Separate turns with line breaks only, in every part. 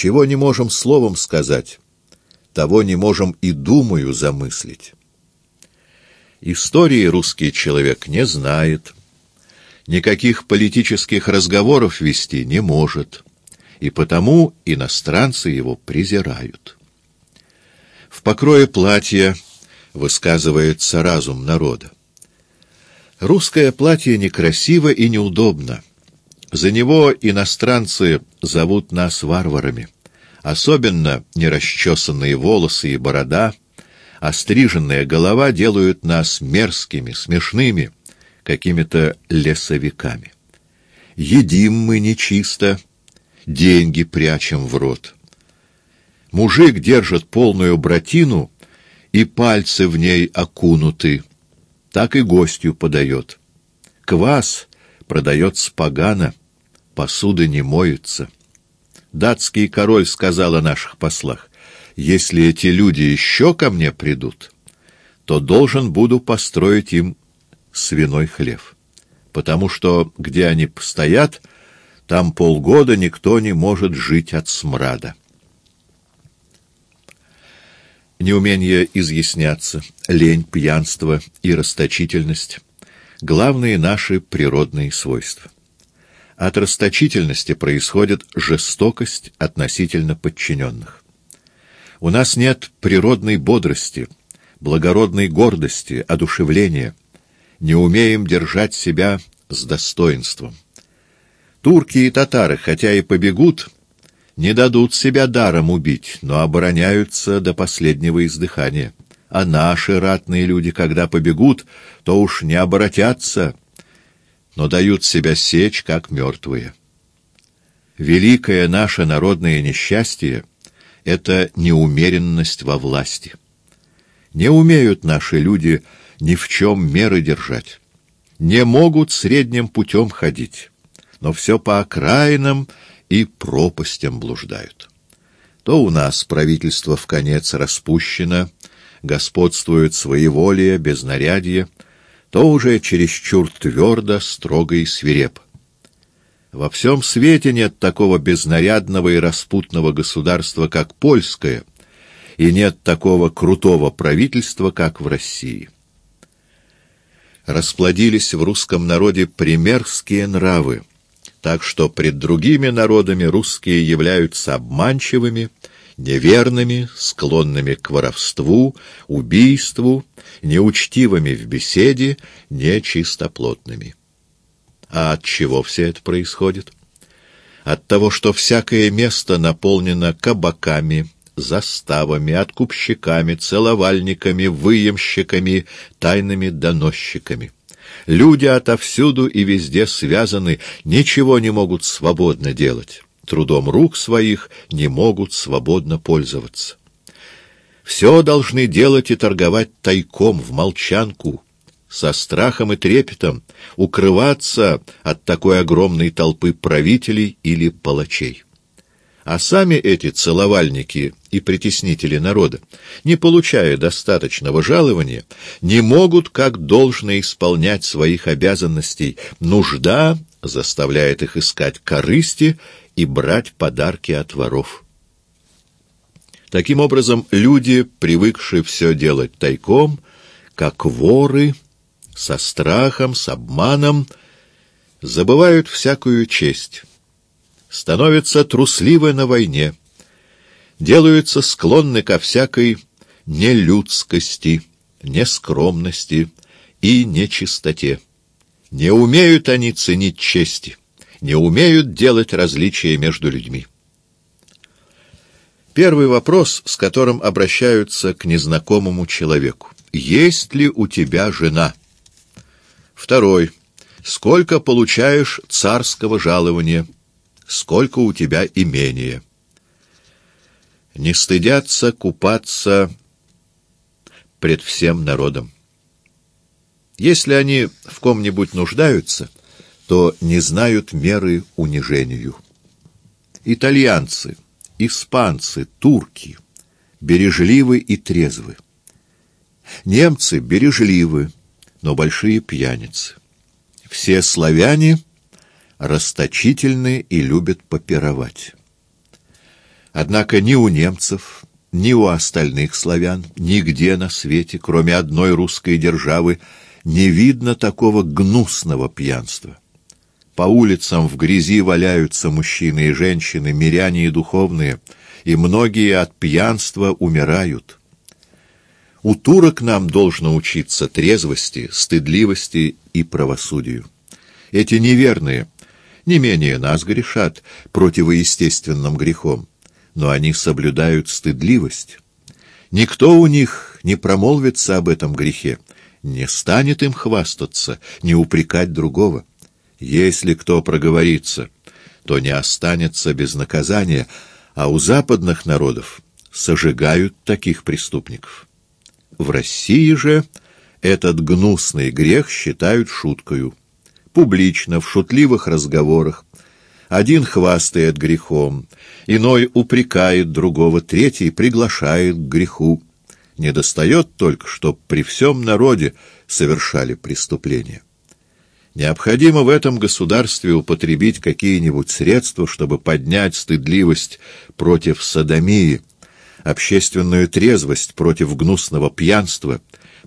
Чего не можем словом сказать, того не можем и думаю замыслить. Истории русский человек не знает, никаких политических разговоров вести не может, и потому иностранцы его презирают. В покрое платья высказывается разум народа. Русское платье некрасиво и неудобно. За него иностранцы зовут нас варварами. Особенно нерасчесанные волосы и борода, остриженная голова делают нас мерзкими, смешными, какими-то лесовиками. Едим мы нечисто, деньги прячем в рот. Мужик держит полную братину, и пальцы в ней окунуты, так и гостю подает. Квас продается погано, посуды не моются. Датский король сказал о наших послах, «Если эти люди еще ко мне придут, то должен буду построить им свиной хлев, потому что, где они постоят, там полгода никто не может жить от смрада». Неумение изъясняться, лень, пьянство и расточительность — главные наши природные свойства. От расточительности происходит жестокость относительно подчиненных. У нас нет природной бодрости, благородной гордости, одушевления. Не умеем держать себя с достоинством. Турки и татары, хотя и побегут, не дадут себя даром убить, но обороняются до последнего издыхания. А наши ратные люди, когда побегут, то уж не обратятся, но дают себя сечь, как мертвые. Великое наше народное несчастье — это неумеренность во власти. Не умеют наши люди ни в чем меры держать, не могут средним путем ходить, но все по окраинам — и пропастям блуждают. То у нас правительство в конец распущено, господствует своеволие, безнарядье, то уже чересчур твердо, строго и свиреп. Во всем свете нет такого безнарядного и распутного государства, как польское, и нет такого крутого правительства, как в России. Расплодились в русском народе примерские нравы, так что пред другими народами русские являются обманчивыми, неверными, склонными к воровству, убийству, неучтивыми в беседе, нечистоплотными. А от чего все это происходит? От того, что всякое место наполнено кабаками, заставами, откупщиками, целовальниками, выемщиками, тайными доносчиками. Люди отовсюду и везде связаны, ничего не могут свободно делать. Трудом рук своих не могут свободно пользоваться. Все должны делать и торговать тайком, в молчанку, со страхом и трепетом, укрываться от такой огромной толпы правителей или палачей а сами эти целовальники и притеснители народа, не получая достаточного жалования, не могут как должно исполнять своих обязанностей. Нужда заставляет их искать корысти и брать подарки от воров. Таким образом, люди, привыкшие все делать тайком, как воры, со страхом, с обманом, забывают всякую честь становятся трусливы на войне, делаются склонны ко всякой нелюдскости, нескромности и нечистоте. Не умеют они ценить чести, не умеют делать различия между людьми. Первый вопрос, с которым обращаются к незнакомому человеку. «Есть ли у тебя жена?» Второй. «Сколько получаешь царского жалования?» сколько у тебя имения. Не стыдятся купаться пред всем народом. Если они в ком-нибудь нуждаются, то не знают меры унижению. Итальянцы, испанцы, турки бережливы и трезвы. Немцы бережливы, но большие пьяницы. Все славяне расточительны и любят попировать. Однако ни у немцев, ни у остальных славян, нигде на свете, кроме одной русской державы, не видно такого гнусного пьянства. По улицам в грязи валяются мужчины и женщины, миряне и духовные, и многие от пьянства умирают. У турок нам должно учиться трезвости, стыдливости и правосудию. Эти неверные не менее нас грешат противоестественным грехом но они соблюдают стыдливость. Никто у них не промолвится об этом грехе, не станет им хвастаться, не упрекать другого. Если кто проговорится, то не останется без наказания, а у западных народов сожигают таких преступников. В России же этот гнусный грех считают шуткою. Публично, в шутливых разговорах, один хвастает грехом, иной упрекает другого, третий приглашает к греху. Не достает только, чтоб при всем народе совершали преступления. Необходимо в этом государстве употребить какие-нибудь средства, чтобы поднять стыдливость против садомии, общественную трезвость против гнусного пьянства,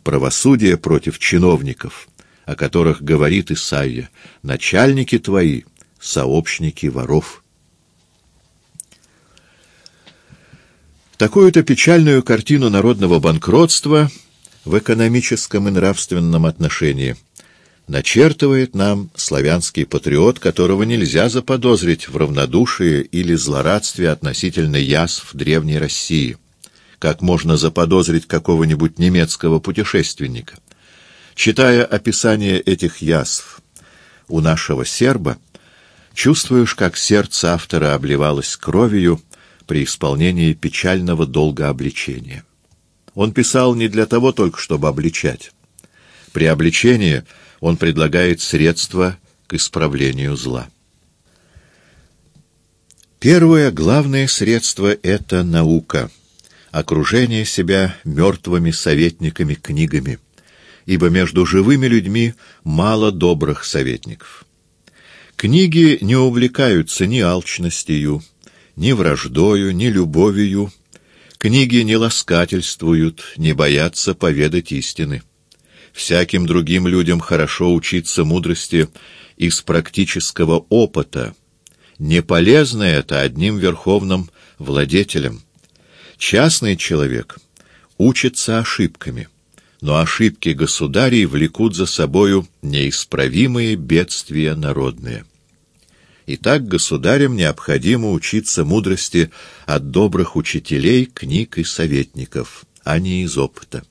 правосудие против чиновников, о которых говорит Исаия, «Начальники твои — сообщники воров. Такую-то печальную картину народного банкротства в экономическом и нравственном отношении начертывает нам славянский патриот, которого нельзя заподозрить в равнодушии или злорадстве относительно язв Древней России, как можно заподозрить какого-нибудь немецкого путешественника. Читая описание этих язв у нашего серба, Чувствуешь, как сердце автора обливалось кровью при исполнении печального долга обличения. Он писал не для того только, чтобы обличать. При обличении он предлагает средства к исправлению зла. Первое главное средство — это наука, окружение себя мертвыми советниками книгами, ибо между живыми людьми мало добрых советников. Книги не увлекаются ни алчностью, ни враждою, ни любовью. Книги не ласкательствуют, не боятся поведать истины. Всяким другим людям хорошо учиться мудрости из практического опыта. Не полезно это одним верховным владетелем. Частный человек учится ошибками но ошибки государей влекут за собою неисправимые бедствия народные. Итак, государям необходимо учиться мудрости от добрых учителей, книг и советников, а не из опыта.